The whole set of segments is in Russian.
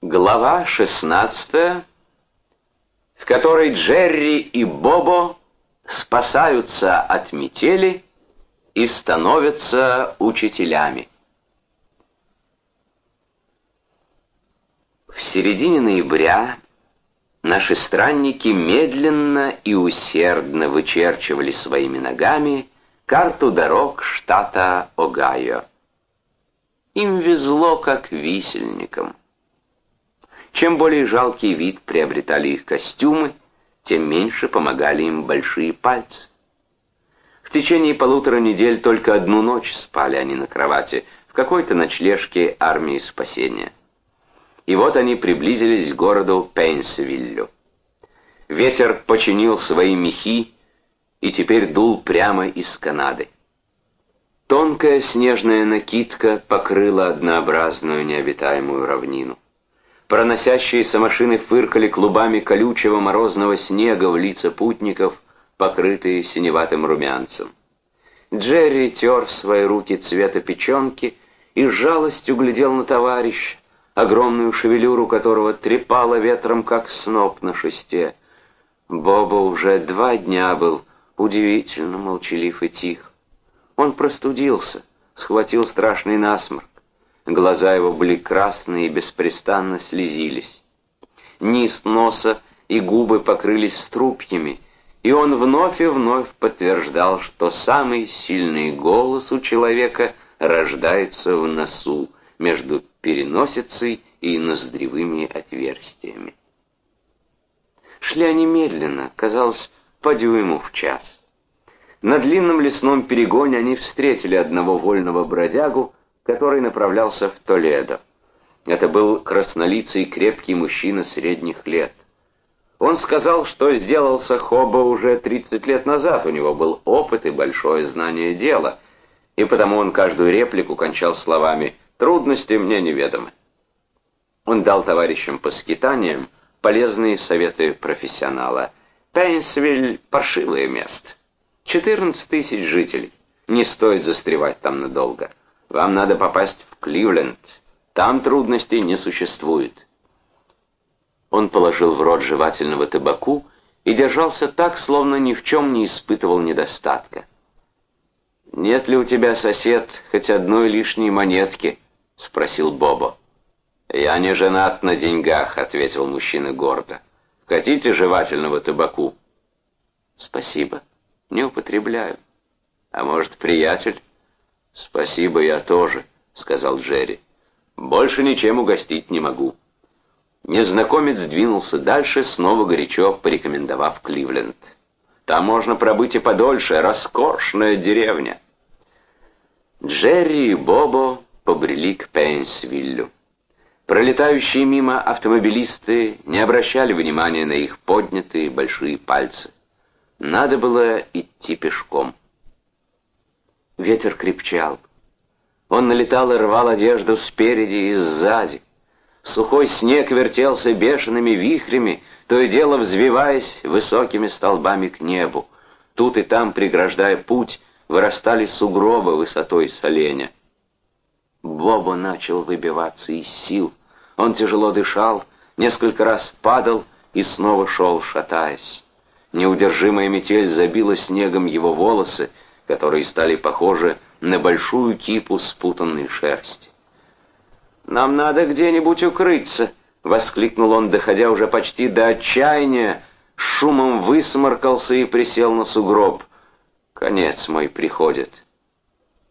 Глава 16, в которой Джерри и Бобо спасаются от метели и становятся учителями. В середине ноября наши странники медленно и усердно вычерчивали своими ногами карту дорог штата Огайо. Им везло как висельникам. Чем более жалкий вид приобретали их костюмы, тем меньше помогали им большие пальцы. В течение полутора недель только одну ночь спали они на кровати в какой-то ночлежке армии спасения. И вот они приблизились к городу Пейнсвиллю. Ветер починил свои мехи и теперь дул прямо из Канады. Тонкая снежная накидка покрыла однообразную необитаемую равнину. Проносящиеся машины фыркали клубами колючего морозного снега в лица путников, покрытые синеватым румянцем. Джерри тер свои руки цвета печенки и с жалостью глядел на товарища, огромную шевелюру которого трепало ветром, как сноп на шесте. Боба уже два дня был удивительно молчалив и тих. Он простудился, схватил страшный насморк. Глаза его были красные и беспрестанно слезились. Низ носа и губы покрылись струпьями, и он вновь и вновь подтверждал, что самый сильный голос у человека рождается в носу, между переносицей и ноздревыми отверстиями. Шли они медленно, казалось, по дюйму в час. На длинном лесном перегоне они встретили одного вольного бродягу, который направлялся в Толедо. Это был краснолицый крепкий мужчина средних лет. Он сказал, что сделался Хоба уже 30 лет назад, у него был опыт и большое знание дела, и потому он каждую реплику кончал словами «трудности мне неведомы». Он дал товарищам по скитаниям полезные советы профессионала. Пейнсвиль — паршивое место. 14 тысяч жителей. Не стоит застревать там надолго. Вам надо попасть в Кливленд. Там трудностей не существует. Он положил в рот жевательного табаку и держался так, словно ни в чем не испытывал недостатка. «Нет ли у тебя, сосед, хоть одной лишней монетки?» — спросил Бобо. «Я не женат на деньгах», — ответил мужчина гордо. «Хотите жевательного табаку?» «Спасибо. Не употребляю. А может, приятель?» «Спасибо, я тоже», — сказал Джерри. «Больше ничем угостить не могу». Незнакомец двинулся дальше, снова горячо порекомендовав Кливленд. «Там можно пробыть и подольше, роскошная деревня». Джерри и Бобо побрели к Пейнсвиллю. Пролетающие мимо автомобилисты не обращали внимания на их поднятые большие пальцы. Надо было идти пешком. Ветер крепчал. Он налетал и рвал одежду спереди и сзади. Сухой снег вертелся бешеными вихрями, то и дело взвиваясь высокими столбами к небу. Тут и там, преграждая путь, вырастали сугробы высотой с оленя. Бобо начал выбиваться из сил. Он тяжело дышал, несколько раз падал и снова шел, шатаясь. Неудержимая метель забила снегом его волосы, которые стали похожи на большую кипу спутанной шерсти. «Нам надо где-нибудь укрыться!» — воскликнул он, доходя уже почти до отчаяния, шумом высморкался и присел на сугроб. «Конец мой приходит».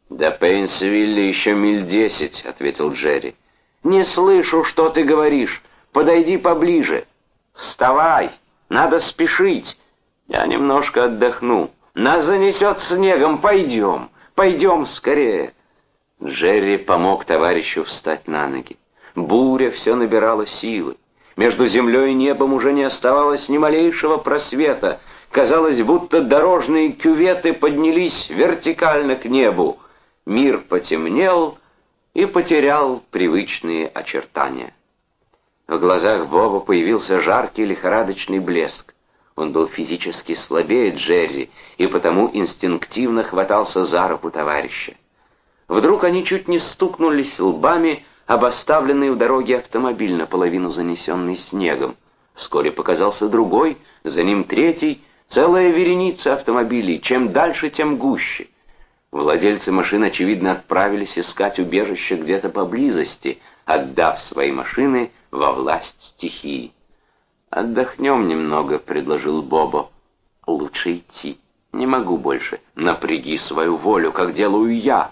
«До Пейнсвилля еще миль десять», — ответил Джерри. «Не слышу, что ты говоришь. Подойди поближе. Вставай, надо спешить. Я немножко отдохну». Нас занесет снегом, пойдем, пойдем скорее. Джерри помог товарищу встать на ноги. Буря все набирала силы. Между землей и небом уже не оставалось ни малейшего просвета. Казалось, будто дорожные кюветы поднялись вертикально к небу. Мир потемнел и потерял привычные очертания. В глазах Боба появился жаркий лихорадочный блеск. Он был физически слабее Джерри и потому инстинктивно хватался за руку товарища. Вдруг они чуть не стукнулись лбами об оставленный у дороги автомобиль, наполовину занесенный снегом. Вскоре показался другой, за ним третий, целая вереница автомобилей, чем дальше, тем гуще. Владельцы машин, очевидно, отправились искать убежище где-то поблизости, отдав свои машины во власть стихии. «Отдохнем немного», — предложил Бобо. «Лучше идти. Не могу больше. Напряги свою волю, как делаю я».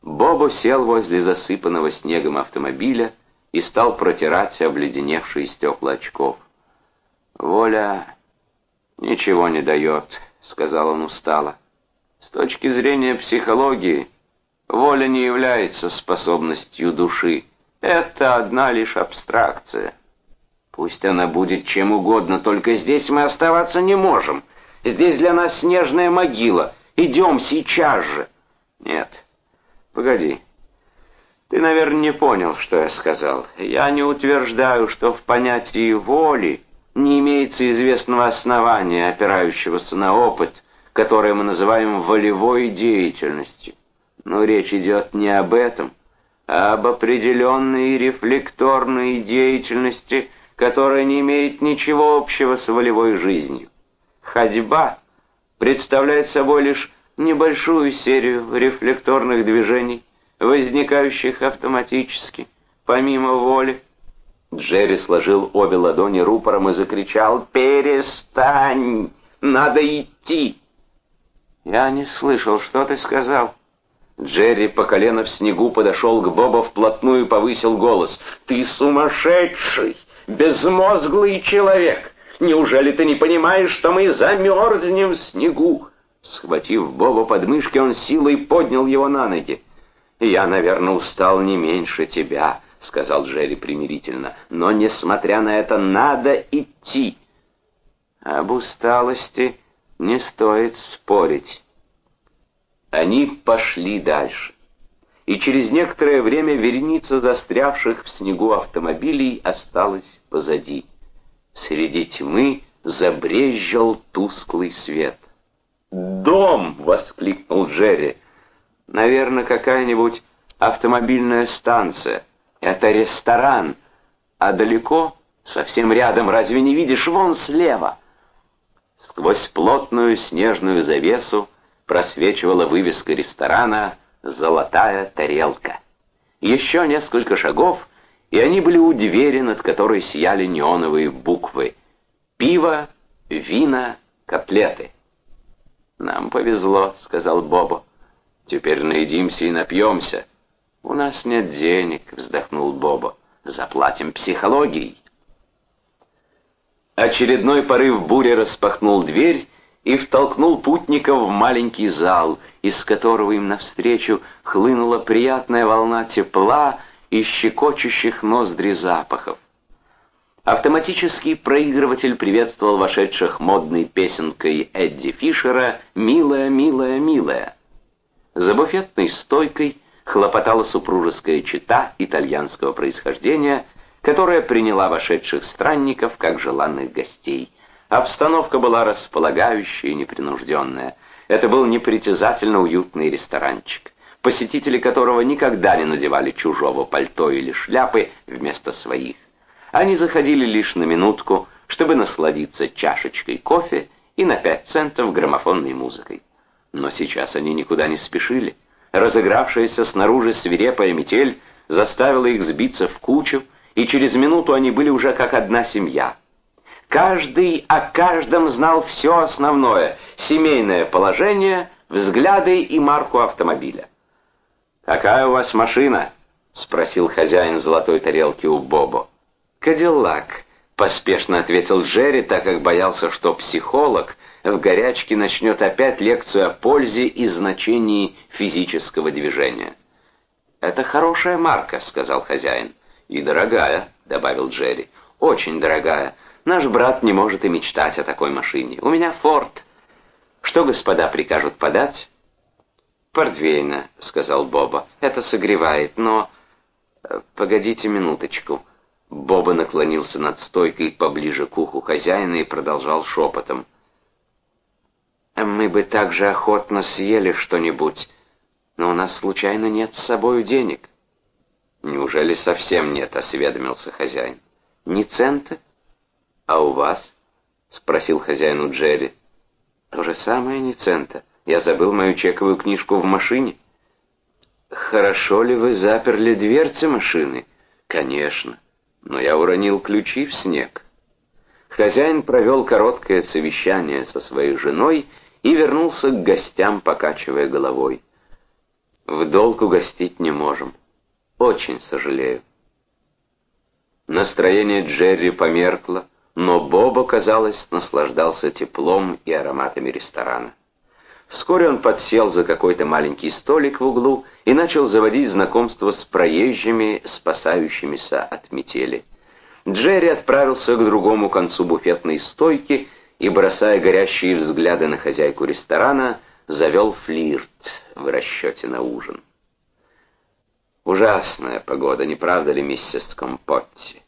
Бобо сел возле засыпанного снегом автомобиля и стал протирать обледеневшие стекла очков. «Воля ничего не дает», — сказал он устало. «С точки зрения психологии, воля не является способностью души. Это одна лишь абстракция. Пусть она будет чем угодно, только здесь мы оставаться не можем. Здесь для нас снежная могила. Идем сейчас же». «Нет, погоди». Ты, наверное, не понял, что я сказал. Я не утверждаю, что в понятии воли не имеется известного основания, опирающегося на опыт, который мы называем волевой деятельностью. Но речь идет не об этом, а об определенной рефлекторной деятельности, которая не имеет ничего общего с волевой жизнью. Ходьба представляет собой лишь небольшую серию рефлекторных движений, возникающих автоматически, помимо воли, Джерри сложил обе ладони рупором и закричал «Перестань! Надо идти!» «Я не слышал, что ты сказал?» Джерри по колено в снегу подошел к Боба вплотную и повысил голос. «Ты сумасшедший, безмозглый человек! Неужели ты не понимаешь, что мы замерзнем в снегу?» Схватив Боба под мышки, он силой поднял его на ноги. «Я, наверное, устал не меньше тебя». — сказал Джерри примирительно. «Но, несмотря на это, надо идти». Об усталости не стоит спорить. Они пошли дальше. И через некоторое время вереница застрявших в снегу автомобилей осталась позади. Среди тьмы забрезжил тусклый свет. «Дом!» — воскликнул Джерри. «Наверное, какая-нибудь автомобильная станция». Это ресторан. А далеко, совсем рядом, разве не видишь, вон слева? Сквозь плотную снежную завесу просвечивала вывеска ресторана «Золотая тарелка». Еще несколько шагов, и они были у двери, над которой сияли неоновые буквы. Пиво, вина, котлеты. «Нам повезло», — сказал Бобо. «Теперь наедимся и напьемся». «У нас нет денег», — вздохнул Боба. «Заплатим психологией». Очередной порыв бури распахнул дверь и втолкнул путников в маленький зал, из которого им навстречу хлынула приятная волна тепла и щекочущих ноздри запахов. Автоматический проигрыватель приветствовал вошедших модной песенкой Эдди Фишера «Милая, милая, милая». За буфетной стойкой хлопотала супружеская чета итальянского происхождения, которая приняла вошедших странников как желанных гостей. Обстановка была располагающая и непринужденная. Это был непритязательно уютный ресторанчик, посетители которого никогда не надевали чужого пальто или шляпы вместо своих. Они заходили лишь на минутку, чтобы насладиться чашечкой кофе и на пять центов граммофонной музыкой. Но сейчас они никуда не спешили. Разыгравшаяся снаружи свирепая метель заставила их сбиться в кучу, и через минуту они были уже как одна семья. Каждый о каждом знал все основное — семейное положение, взгляды и марку автомобиля. «Какая у вас машина?» — спросил хозяин золотой тарелки у Бобо. «Кадиллак», — поспешно ответил Джерри, так как боялся, что психолог в горячке начнет опять лекцию о пользе и значении физического движения. «Это хорошая марка», — сказал хозяин. «И дорогая», — добавил Джерри. «Очень дорогая. Наш брат не может и мечтать о такой машине. У меня форт. Что господа прикажут подать?» «Портвейна», — сказал Боба. «Это согревает, но...» э, «Погодите минуточку». Боба наклонился над стойкой поближе к уху хозяина и продолжал шепотом. Мы бы также охотно съели что-нибудь, но у нас случайно нет с собой денег. «Неужели совсем нет?» — осведомился хозяин. «Ни цента? А у вас?» — спросил хозяин у Джерри. «То же самое, ни цента. Я забыл мою чековую книжку в машине». «Хорошо ли вы заперли дверцы машины?» «Конечно. Но я уронил ключи в снег». Хозяин провел короткое совещание со своей женой и вернулся к гостям, покачивая головой. «В долг угостить не можем. Очень сожалею». Настроение Джерри померкло, но Боба, казалось, наслаждался теплом и ароматами ресторана. Вскоре он подсел за какой-то маленький столик в углу и начал заводить знакомство с проезжими, спасающимися от метели. Джерри отправился к другому концу буфетной стойки и, бросая горящие взгляды на хозяйку ресторана, завел флирт в расчете на ужин. Ужасная погода, не правда ли, миссис Компотти?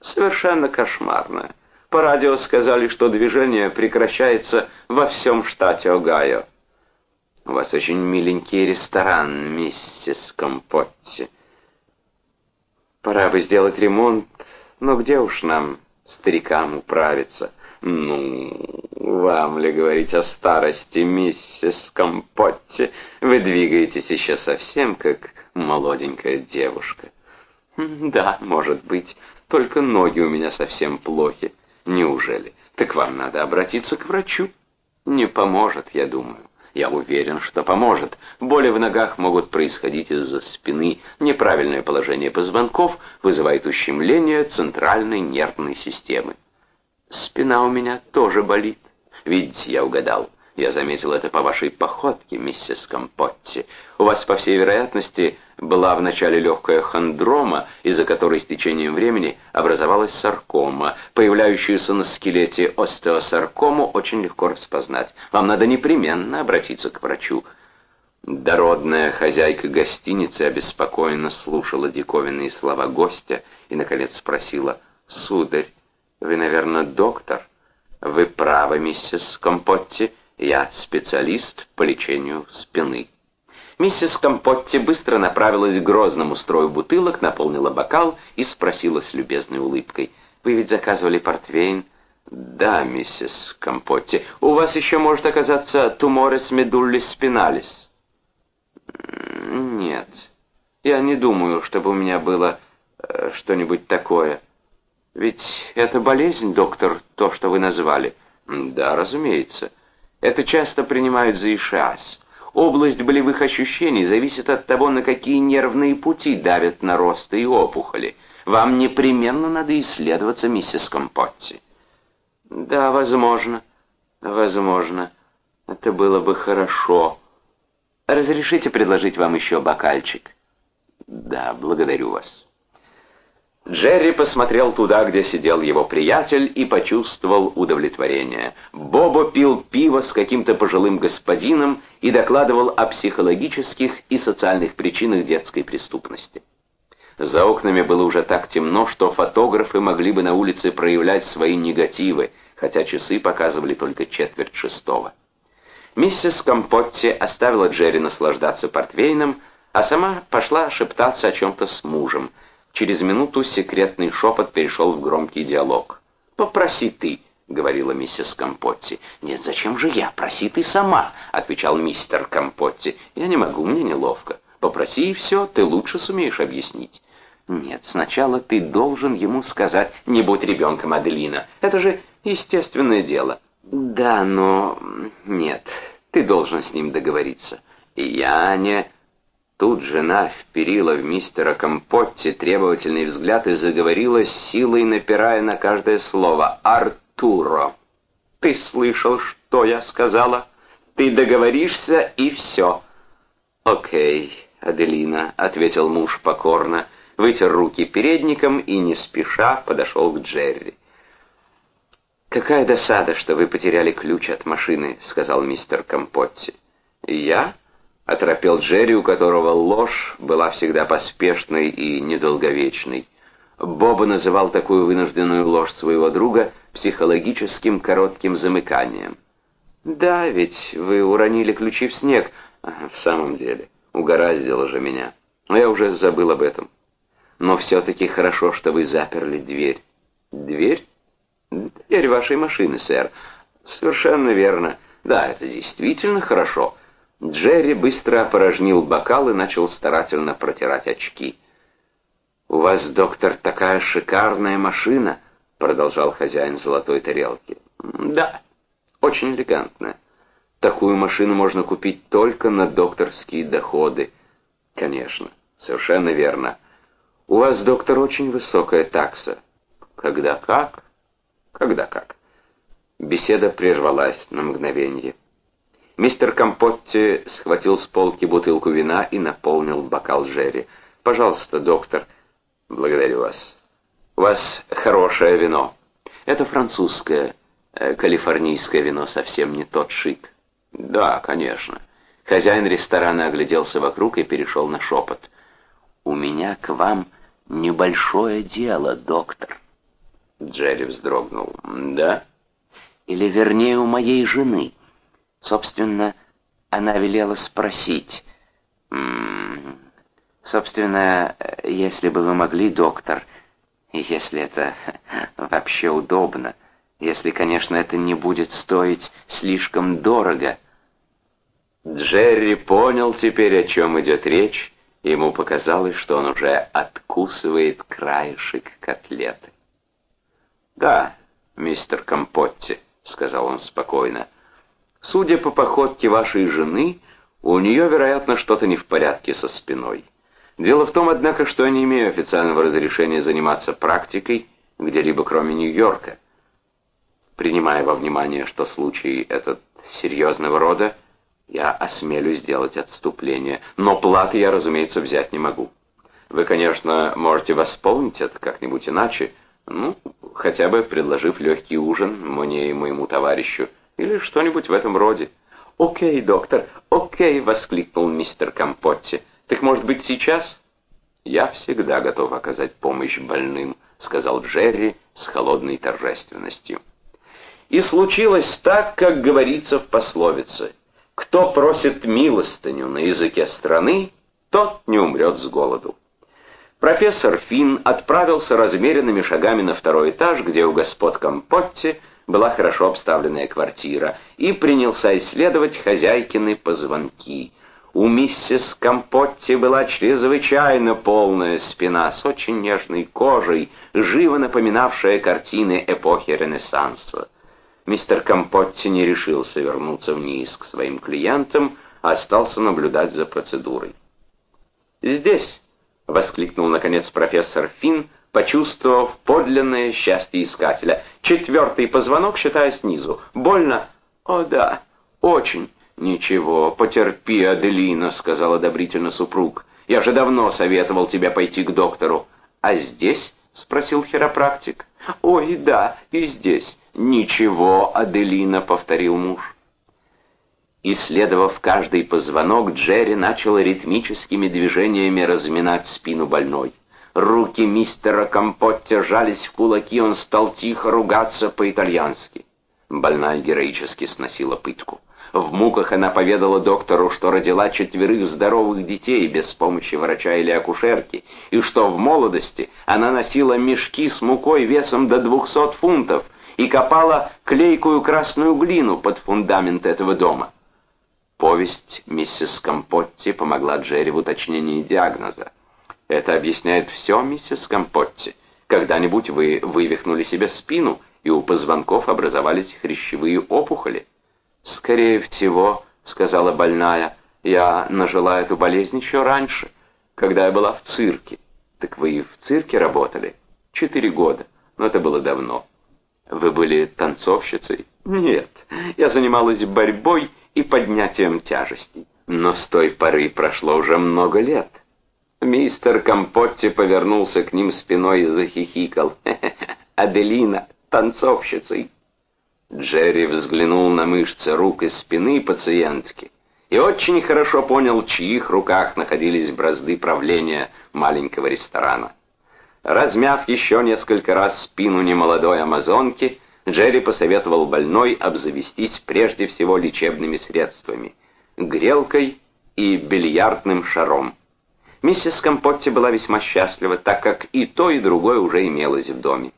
Совершенно кошмарная. По радио сказали, что движение прекращается во всем штате Огайо. У вас очень миленький ресторан, миссис Компотти. Пора бы сделать ремонт, но где уж нам, старикам, управиться? Ну, вам ли говорить о старости, миссис Компотти? Вы двигаетесь еще совсем как молоденькая девушка. Да, может быть, только ноги у меня совсем плохи. Неужели? Так вам надо обратиться к врачу. Не поможет, я думаю. Я уверен, что поможет. Боли в ногах могут происходить из-за спины. Неправильное положение позвонков вызывает ущемление центральной нервной системы. Спина у меня тоже болит. Видите, я угадал. Я заметил это по вашей походке, миссис Компотти. У вас, по всей вероятности, была вначале легкая хондрома, из-за которой с течением времени образовалась саркома. Появляющуюся на скелете остеосаркому очень легко распознать. Вам надо непременно обратиться к врачу. Дородная хозяйка гостиницы обеспокоенно слушала диковинные слова гостя и, наконец, спросила, «Сударь, вы, наверное, доктор?» «Вы правы, миссис Компотти». Я специалист по лечению спины. Миссис Компотти быстро направилась к грозному строю бутылок, наполнила бокал и спросила с любезной улыбкой. «Вы ведь заказывали портвейн?» «Да, миссис Компотти. У вас еще может оказаться туморес медуллис спиналис». «Нет, я не думаю, чтобы у меня было э, что-нибудь такое. Ведь это болезнь, доктор, то, что вы назвали». «Да, разумеется». Это часто принимают за ишиаз. Область болевых ощущений зависит от того, на какие нервные пути давят наросты и опухоли. Вам непременно надо исследоваться, миссис Компотти. Да, возможно, возможно. Это было бы хорошо. Разрешите предложить вам еще бокальчик? Да, благодарю вас. Джерри посмотрел туда, где сидел его приятель, и почувствовал удовлетворение. Бобо пил пиво с каким-то пожилым господином и докладывал о психологических и социальных причинах детской преступности. За окнами было уже так темно, что фотографы могли бы на улице проявлять свои негативы, хотя часы показывали только четверть шестого. Миссис Компотти оставила Джерри наслаждаться портвейном, а сама пошла шептаться о чем-то с мужем — Через минуту секретный шепот перешел в громкий диалог. «Попроси ты», — говорила миссис Компотти. «Нет, зачем же я? Проси ты сама», — отвечал мистер Компотти. «Я не могу, мне неловко. Попроси и все, ты лучше сумеешь объяснить». «Нет, сначала ты должен ему сказать, не будь ребенком, Аделина. Это же естественное дело». «Да, но... нет, ты должен с ним договориться». «Я не...» Тут жена вперила в мистера Компотти требовательный взгляд и заговорила силой, напирая на каждое слово. «Артуро, ты слышал, что я сказала? Ты договоришься, и все». «Окей, Аделина», — ответил муж покорно, вытер руки передником и не спеша подошел к Джерри. «Какая досада, что вы потеряли ключ от машины», — сказал мистер Компотти. «Я?» — оторопел Джерри, у которого ложь была всегда поспешной и недолговечной. Боба называл такую вынужденную ложь своего друга психологическим коротким замыканием. «Да, ведь вы уронили ключи в снег. В самом деле, угораздило же меня. Но я уже забыл об этом. но все-таки хорошо, что вы заперли дверь». «Дверь?» «Дверь вашей машины, сэр». «Совершенно верно. Да, это действительно хорошо». Джерри быстро опорожнил бокал и начал старательно протирать очки. «У вас, доктор, такая шикарная машина», — продолжал хозяин золотой тарелки. «Да, очень элегантная. Такую машину можно купить только на докторские доходы». «Конечно, совершенно верно. У вас, доктор, очень высокая такса». «Когда как?» «Когда как?» Беседа прервалась на мгновение. Мистер Компотти схватил с полки бутылку вина и наполнил бокал Джерри. «Пожалуйста, доктор». «Благодарю вас. У вас хорошее вино. Это французское, э, калифорнийское вино, совсем не тот шик». «Да, конечно». Хозяин ресторана огляделся вокруг и перешел на шепот. «У меня к вам небольшое дело, доктор». Джерри вздрогнул. «Да?» «Или, вернее, у моей жены». Собственно, она велела спросить. «М-м, собственно, если бы вы могли, доктор, если это вообще удобно, если, конечно, это не будет стоить слишком дорого». Джерри понял теперь, о чем идет речь, ему показалось, что он уже откусывает краешек котлеты. «Да, мистер Компотти», — сказал он спокойно, — Судя по походке вашей жены, у нее, вероятно, что-то не в порядке со спиной. Дело в том, однако, что я не имею официального разрешения заниматься практикой где-либо кроме Нью-Йорка. Принимая во внимание, что случай этот серьезного рода, я осмелюсь сделать отступление, но платы я, разумеется, взять не могу. Вы, конечно, можете восполнить это как-нибудь иначе, ну, хотя бы предложив легкий ужин мне и моему товарищу, или что-нибудь в этом роде. «Окей, доктор, окей!» — воскликнул мистер Компотти. «Так, может быть, сейчас?» «Я всегда готов оказать помощь больным», — сказал Джерри с холодной торжественностью. И случилось так, как говорится в пословице. Кто просит милостыню на языке страны, тот не умрет с голоду. Профессор Финн отправился размеренными шагами на второй этаж, где у господ Компотти была хорошо обставленная квартира, и принялся исследовать хозяйкины позвонки. У миссис Компотти была чрезвычайно полная спина с очень нежной кожей, живо напоминавшая картины эпохи Ренессанса. Мистер Компотти не решился вернуться вниз к своим клиентам, а остался наблюдать за процедурой. «Здесь!» — воскликнул, наконец, профессор Финн, почувствовав подлинное счастье искателя. Четвертый позвонок, считая снизу. Больно? О, да, очень. Ничего, потерпи, Аделина, сказал одобрительно супруг. Я же давно советовал тебе пойти к доктору. А здесь? спросил хиропрактик. Ой, да, и здесь. Ничего, Аделина, повторил муж. Исследовав каждый позвонок, Джерри начал ритмическими движениями разминать спину больной. Руки мистера Компотти жались в кулаки, он стал тихо ругаться по-итальянски. Больная героически сносила пытку. В муках она поведала доктору, что родила четверых здоровых детей без помощи врача или акушерки, и что в молодости она носила мешки с мукой весом до 200 фунтов и копала клейкую красную глину под фундамент этого дома. Повесть миссис Компотти помогла Джерри в уточнении диагноза. Это объясняет все, миссис Компотти. Когда-нибудь вы вывихнули себе спину, и у позвонков образовались хрящевые опухоли. Скорее всего, сказала больная, я нажила эту болезнь еще раньше, когда я была в цирке. Так вы и в цирке работали? Четыре года, но это было давно. Вы были танцовщицей? Нет, я занималась борьбой и поднятием тяжестей. Но с той поры прошло уже много лет. Мистер Компотти повернулся к ним спиной и захихикал. «Аделина, танцовщицей!» Джерри взглянул на мышцы рук и спины пациентки и очень хорошо понял, в чьих руках находились бразды правления маленького ресторана. Размяв еще несколько раз спину немолодой амазонки, Джерри посоветовал больной обзавестись прежде всего лечебными средствами — грелкой и бильярдным шаром. Миссис Компотти была весьма счастлива, так как и то, и другое уже имелось в доме.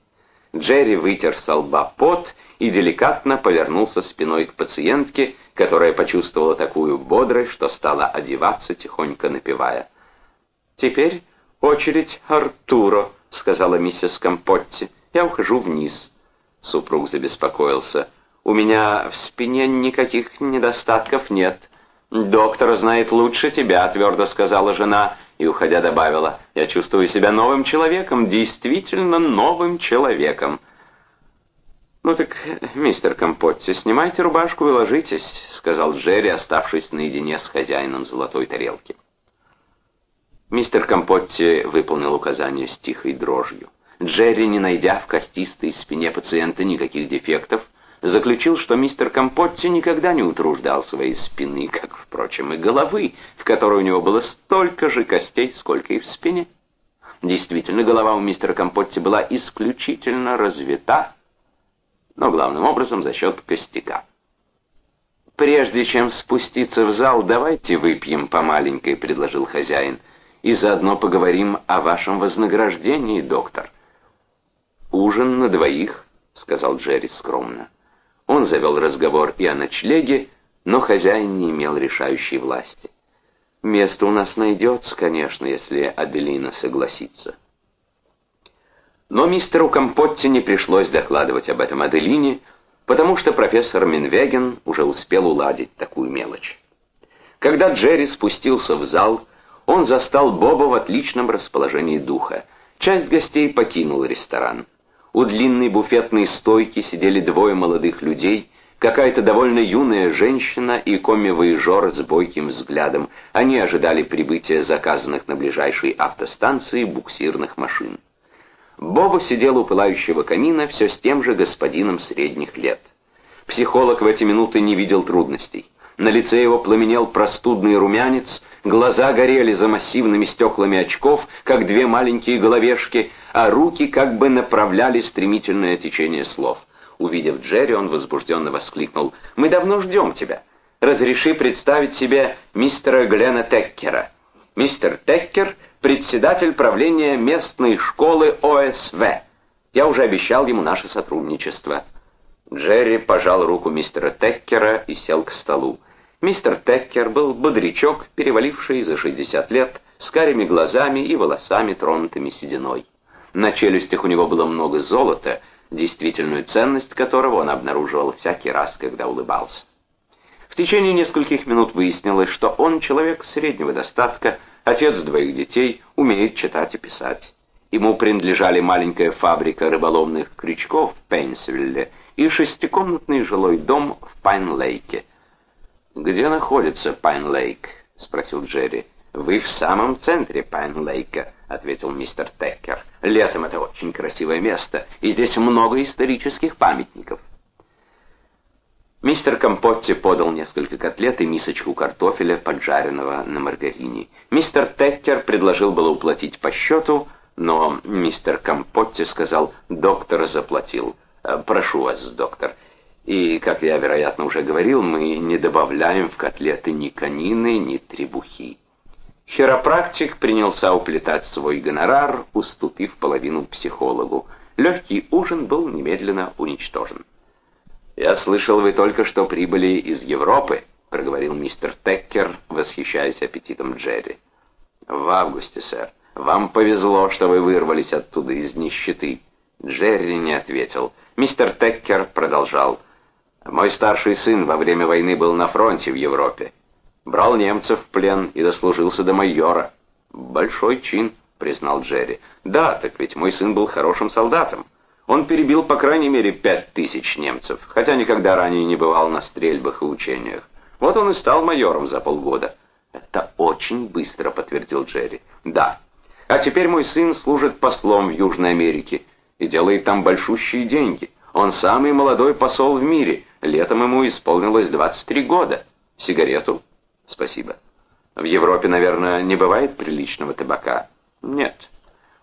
Джерри вытер со лба пот и деликатно повернулся спиной к пациентке, которая почувствовала такую бодрость, что стала одеваться, тихонько напевая. «Теперь очередь Артуро», — сказала миссис Компотти. «Я ухожу вниз». Супруг забеспокоился. «У меня в спине никаких недостатков нет». «Доктор знает лучше тебя», — твердо сказала жена, и, уходя, добавила. «Я чувствую себя новым человеком, действительно новым человеком». «Ну так, мистер Компотти, снимайте рубашку и ложитесь», — сказал Джерри, оставшись наедине с хозяином золотой тарелки. Мистер Компотти выполнил указание с тихой дрожью. Джерри, не найдя в костистой спине пациента никаких дефектов, заключил, что мистер Компотти никогда не утруждал своей спины, как, впрочем, и головы, в которой у него было столько же костей, сколько и в спине. Действительно, голова у мистера Компотти была исключительно развита, но главным образом за счет костяка. «Прежде чем спуститься в зал, давайте выпьем по маленькой», — предложил хозяин, «и заодно поговорим о вашем вознаграждении, доктор». «Ужин на двоих», — сказал Джерри скромно. Он завел разговор и о ночлеге, но хозяин не имел решающей власти. «Место у нас найдется, конечно, если Аделина согласится». Но мистеру Компотти не пришлось докладывать об этом Аделине, потому что профессор Минвеген уже успел уладить такую мелочь. Когда Джерри спустился в зал, он застал Боба в отличном расположении духа. Часть гостей покинула ресторан. У длинной буфетной стойки сидели двое молодых людей, какая-то довольно юная женщина и коми-воежор с бойким взглядом. Они ожидали прибытия заказанных на ближайшей автостанции буксирных машин. Боба сидел у пылающего камина все с тем же господином средних лет. Психолог в эти минуты не видел трудностей. На лице его пламенел простудный румянец, глаза горели за массивными стеклами очков, как две маленькие головешки, а руки как бы направляли стремительное течение слов. Увидев Джерри, он возбужденно воскликнул. «Мы давно ждем тебя. Разреши представить себе мистера Глена Теккера. Мистер Теккер — председатель правления местной школы ОСВ. Я уже обещал ему наше сотрудничество». Джерри пожал руку мистера Теккера и сел к столу. Мистер Теккер был бодрячок, переваливший за 60 лет, с карими глазами и волосами, тронутыми сединой. На челюстях у него было много золота, действительную ценность которого он обнаруживал всякий раз, когда улыбался. В течение нескольких минут выяснилось, что он человек среднего достатка, Отец двоих детей умеет читать и писать. Ему принадлежали маленькая фабрика рыболовных крючков в Пейнсвилле и шестикомнатный жилой дом в Пайн-Лейке. «Где находится Пайн-Лейк?» — спросил Джерри. «Вы в самом центре Пайн-Лейка», — ответил мистер Теккер. «Летом это очень красивое место, и здесь много исторических памятников». Мистер Компотти подал несколько котлет и мисочку картофеля, поджаренного на маргарине. Мистер Теккер предложил было уплатить по счету, но мистер Компотти сказал, доктор заплатил. «Э, «Прошу вас, доктор». И, как я, вероятно, уже говорил, мы не добавляем в котлеты ни конины, ни требухи. Хиропрактик принялся уплетать свой гонорар, уступив половину психологу. Легкий ужин был немедленно уничтожен. «Я слышал, вы только что прибыли из Европы», — проговорил мистер Теккер, восхищаясь аппетитом Джерри. «В августе, сэр. Вам повезло, что вы вырвались оттуда из нищеты». Джерри не ответил. Мистер Теккер продолжал. «Мой старший сын во время войны был на фронте в Европе. Брал немцев в плен и дослужился до майора». «Большой чин», — признал Джерри. «Да, так ведь мой сын был хорошим солдатом». Он перебил по крайней мере пять тысяч немцев, хотя никогда ранее не бывал на стрельбах и учениях. Вот он и стал майором за полгода. «Это очень быстро», — подтвердил Джерри. «Да. А теперь мой сын служит послом в Южной Америке и делает там большущие деньги. Он самый молодой посол в мире. Летом ему исполнилось 23 года. Сигарету?» «Спасибо». «В Европе, наверное, не бывает приличного табака?» «Нет.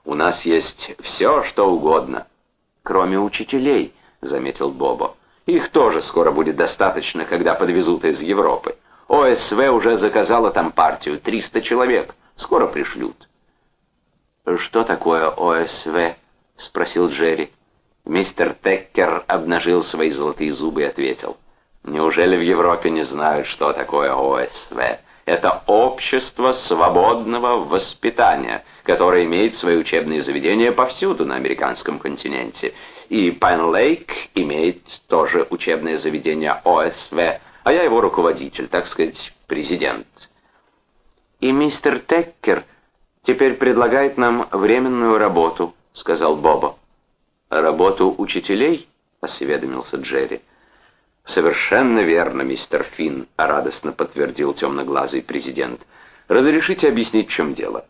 У нас есть все, что угодно» кроме учителей», — заметил Бобо. «Их тоже скоро будет достаточно, когда подвезут из Европы. ОСВ уже заказала там партию, 300 человек. Скоро пришлют. «Что такое ОСВ?» — спросил Джерри. Мистер Теккер обнажил свои золотые зубы и ответил. «Неужели в Европе не знают, что такое ОСВ? Это общество свободного воспитания, которое имеет свои учебные заведения повсюду на американском континенте. И Пайн-Лейк имеет тоже учебное заведение ОСВ, а я его руководитель, так сказать, президент. И мистер Теккер теперь предлагает нам временную работу, сказал Боба. Работу учителей? осведомился Джерри. «Совершенно верно, мистер Финн», — радостно подтвердил темноглазый президент. «Разрешите объяснить, в чем дело.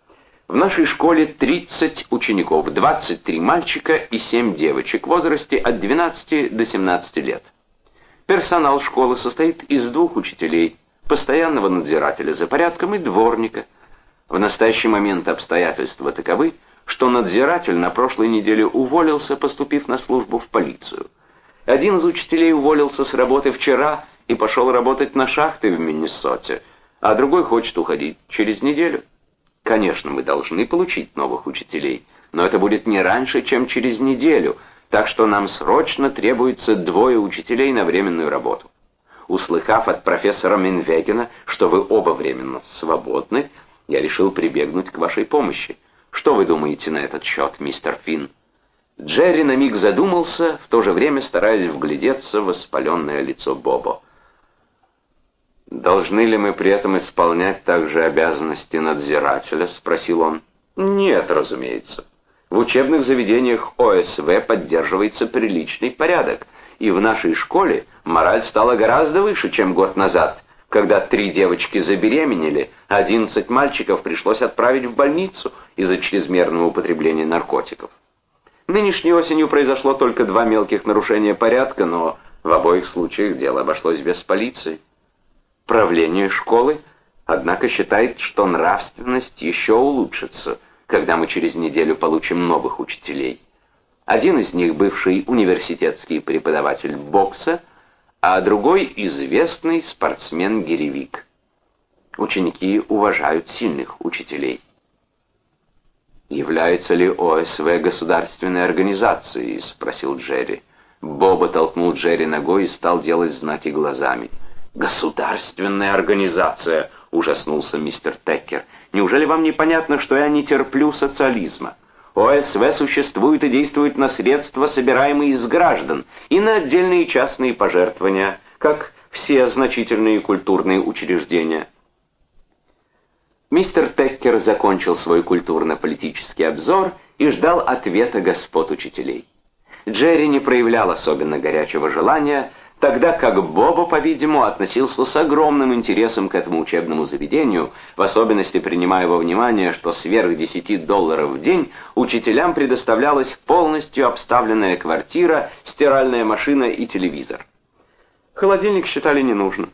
В нашей школе 30 учеников, 23 мальчика и 7 девочек в возрасте от 12 до 17 лет. Персонал школы состоит из двух учителей, постоянного надзирателя за порядком и дворника. В настоящий момент обстоятельства таковы, что надзиратель на прошлой неделе уволился, поступив на службу в полицию. Один из учителей уволился с работы вчера и пошел работать на шахты в Миннесоте, а другой хочет уходить через неделю. Конечно, мы должны получить новых учителей, но это будет не раньше, чем через неделю, так что нам срочно требуется двое учителей на временную работу. Услыхав от профессора Минвегена, что вы оба временно свободны, я решил прибегнуть к вашей помощи. Что вы думаете на этот счет, мистер Финн? Джерри на миг задумался, в то же время стараясь вглядеться в воспаленное лицо Бобо. «Должны ли мы при этом исполнять также обязанности надзирателя?» — спросил он. «Нет, разумеется. В учебных заведениях ОСВ поддерживается приличный порядок, и в нашей школе мораль стала гораздо выше, чем год назад, когда три девочки забеременели, одиннадцать мальчиков пришлось отправить в больницу из-за чрезмерного употребления наркотиков. Нынешней осенью произошло только два мелких нарушения порядка, но в обоих случаях дело обошлось без полиции. Правление школы, однако, считает, что нравственность еще улучшится, когда мы через неделю получим новых учителей. Один из них бывший университетский преподаватель бокса, а другой известный спортсмен-гиревик. Ученики уважают сильных учителей. «Является ли ОСВ государственной организацией?» — спросил Джерри. Боба толкнул Джерри ногой и стал делать знаки глазами. «Государственная организация!» — ужаснулся мистер Теккер. «Неужели вам непонятно, что я не терплю социализма? ОСВ существует и действует на средства, собираемые из граждан, и на отдельные частные пожертвования, как все значительные культурные учреждения». Мистер Теккер закончил свой культурно-политический обзор и ждал ответа господ учителей. Джерри не проявлял особенно горячего желания, тогда как Боба, по-видимому, относился с огромным интересом к этому учебному заведению, в особенности принимая во внимание, что сверх 10 долларов в день учителям предоставлялась полностью обставленная квартира, стиральная машина и телевизор. Холодильник считали ненужным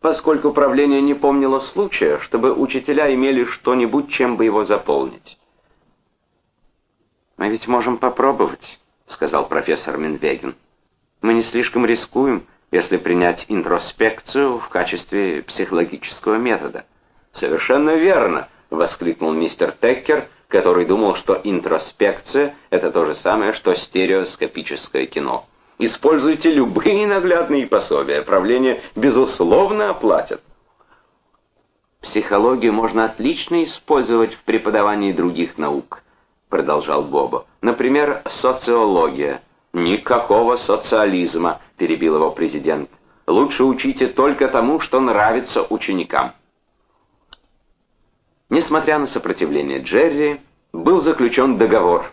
поскольку управление не помнило случая, чтобы учителя имели что-нибудь, чем бы его заполнить. «Мы ведь можем попробовать», — сказал профессор Минвеген. «Мы не слишком рискуем, если принять интроспекцию в качестве психологического метода». «Совершенно верно», — воскликнул мистер Теккер, который думал, что интроспекция — это то же самое, что стереоскопическое кино. Используйте любые наглядные пособия. Правление, безусловно, оплатят. «Психологию можно отлично использовать в преподавании других наук», продолжал Боба. «Например, социология». «Никакого социализма», перебил его президент. «Лучше учите только тому, что нравится ученикам». Несмотря на сопротивление Джерри, был заключен договор,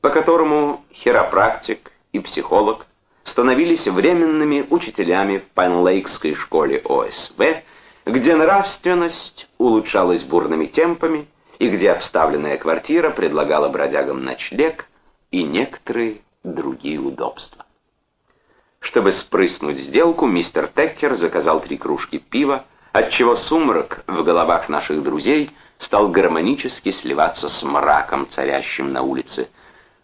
по которому хиропрактик и психолог становились временными учителями в Пайнлейкской школе ОСВ, где нравственность улучшалась бурными темпами и где обставленная квартира предлагала бродягам ночлег и некоторые другие удобства. Чтобы спрыснуть сделку, мистер Теккер заказал три кружки пива, отчего сумрак в головах наших друзей стал гармонически сливаться с мраком, царящим на улице,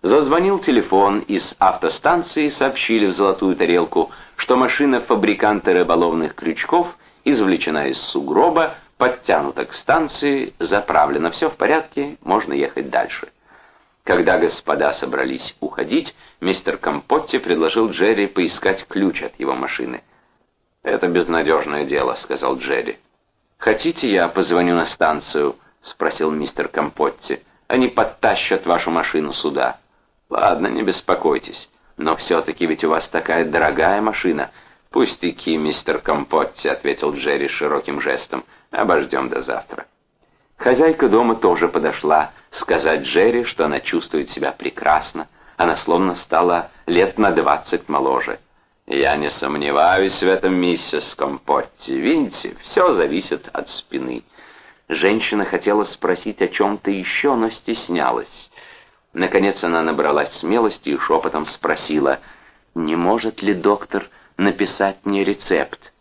Зазвонил телефон, из автостанции сообщили в золотую тарелку, что машина фабриканта рыболовных крючков извлечена из сугроба, подтянута к станции, заправлена, все в порядке, можно ехать дальше. Когда господа собрались уходить, мистер Компотти предложил Джерри поискать ключ от его машины. «Это безнадежное дело», — сказал Джерри. «Хотите, я позвоню на станцию?» — спросил мистер Компотти. «Они подтащат вашу машину сюда». «Ладно, не беспокойтесь. Но все-таки ведь у вас такая дорогая машина». «Пустяки, мистер Компотти», — ответил Джерри широким жестом. «Обождем до завтра». Хозяйка дома тоже подошла сказать Джерри, что она чувствует себя прекрасно. Она словно стала лет на двадцать моложе. «Я не сомневаюсь в этом, миссис Компотти. Видите, все зависит от спины». Женщина хотела спросить о чем-то еще, но стеснялась. Наконец она набралась смелости и шепотом спросила, не может ли доктор написать мне рецепт?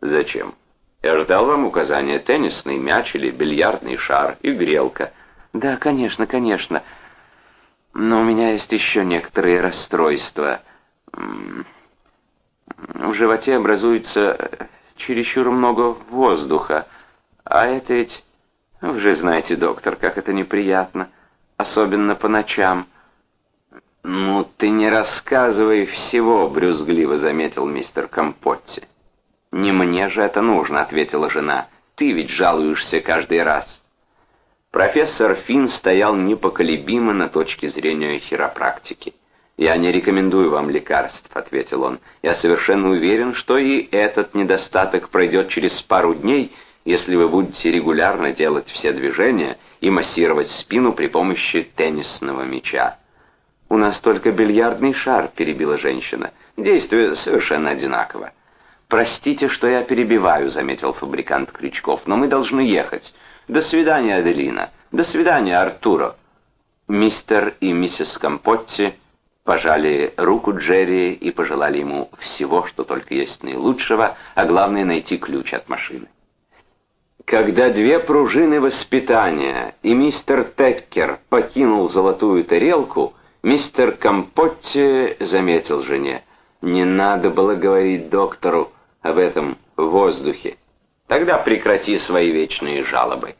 «Зачем? Я ждал вам указания теннисный мяч или бильярдный шар и грелка». «Да, конечно, конечно. Но у меня есть еще некоторые расстройства. В животе образуется чересчур много воздуха, а это ведь... Вы же знаете, доктор, как это неприятно, особенно по ночам». «Ну, ты не рассказывай всего», — брюзгливо заметил мистер Компотти. «Не мне же это нужно», — ответила жена. «Ты ведь жалуешься каждый раз». Профессор Финн стоял непоколебимо на точке зрения хиропрактики. «Я не рекомендую вам лекарств», — ответил он. «Я совершенно уверен, что и этот недостаток пройдет через пару дней, если вы будете регулярно делать все движения и массировать спину при помощи теннисного мяча». «У нас только бильярдный шар», — перебила женщина. «Действие совершенно одинаково». «Простите, что я перебиваю», — заметил фабрикант крючков, — «но мы должны ехать. До свидания, Аделина. До свидания, Артуро. Мистер и миссис Компотти пожали руку Джерри и пожелали ему всего, что только есть наилучшего, а главное найти ключ от машины. Когда две пружины воспитания и мистер Теккер покинул золотую тарелку, мистер Компотти заметил жене, не надо было говорить доктору об этом воздухе. Тогда прекрати свои вечные жалобы.